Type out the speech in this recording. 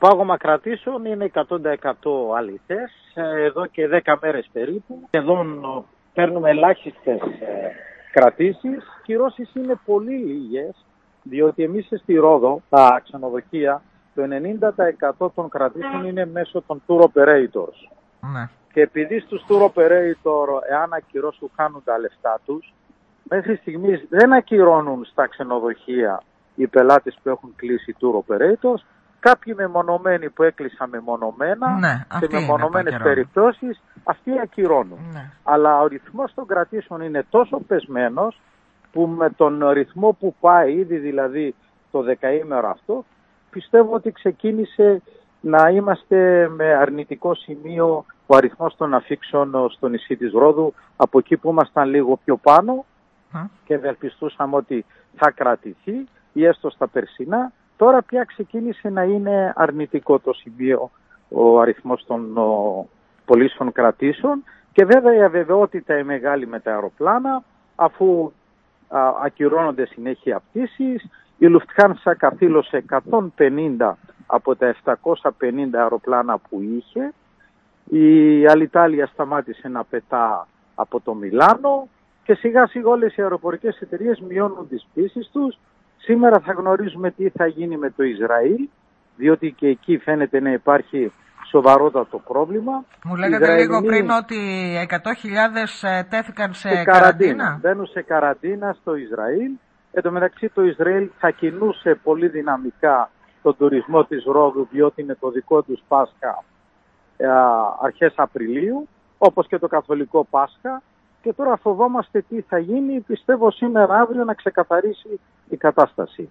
πάγωμα κρατήσεων είναι 100% αληθές, ε, εδώ και 10 μέρες περίπου. Εδώ παίρνουμε ελάχιστες ε, κρατήσεις. Κυρώσεις είναι πολύ λίγες, διότι εμείς στη Ρόδο, τα ξενοδοχεία, το 90% των κρατήσεων είναι μέσω των tour operators. Ναι. Και επειδή στους tour operator, εάν ακυρώσουν, χάνουν τα λεφτά τους, μέχρι στιγμής δεν ακυρώνουν στα ξενοδοχεία οι πελάτες που έχουν κλείσει tour operators, κάποιοι μεμονωμένοι που έκλεισαν μεμονωμένα, Ναι, σε αυτοί είναι μεμονωμένες που ακυρώνουν. περιπτώσεις, αυτοί ακυρώνουν. Ναι. Αλλά ο ρυθμός των κρατήσεων είναι τόσο πεσμένος, που με τον ρυθμό που πάει ήδη δηλαδή το δεκαήμερο αυτό, πιστεύω ότι ξεκίνησε να είμαστε με αρνητικό σημείο ο αριθμός των αφήξεων στο νησί της Ρόδου, από εκεί που ήμασταν λίγο πιο πάνω Μ. και ευελπιστούσαμε ότι θα κρατηθεί ή έστω στα περσινά. Τώρα πια ξεκίνησε να είναι αρνητικό το σημείο ο αριθμός των ο, πωλήσεων κρατήσεων και βέβαια η αβεβαιότητα η μεγάλη με τα αεροπλάνα αφού α, ακυρώνονται συνέχεια πτήσεις. Η Lufthansa καθήλωσε 150 από τα 750 αεροπλάνα που είχε. Η Αλιτάλια σταμάτησε να πετά από το Μιλάνο και σιγά σιγά όλες οι αεροπορικές εταιρείες μειώνουν τις πτήσεις τους. Σήμερα θα γνωρίζουμε τι θα γίνει με το Ισραήλ, διότι και εκεί φαίνεται να υπάρχει σοβαρότατο πρόβλημα. Μου λέγατε Ισραηλινοί- λίγο πριν ότι 100.000 ε, τέθηκαν σε, σε καραντίνα. Μπαίνουν σε καραντίνα στο Ισραήλ. Εν τω μεταξύ το Ισραήλ θα κινούσε πολύ δυναμικά τον τουρισμό της Ρόδου διότι είναι το δικό τους Πάσχα ε, αρχές Απριλίου όπως και το Καθολικό Πάσχα και τώρα φοβόμαστε τι θα γίνει. Πιστεύω σήμερα αύριο να ξεκαθαρίσει η κατάσταση.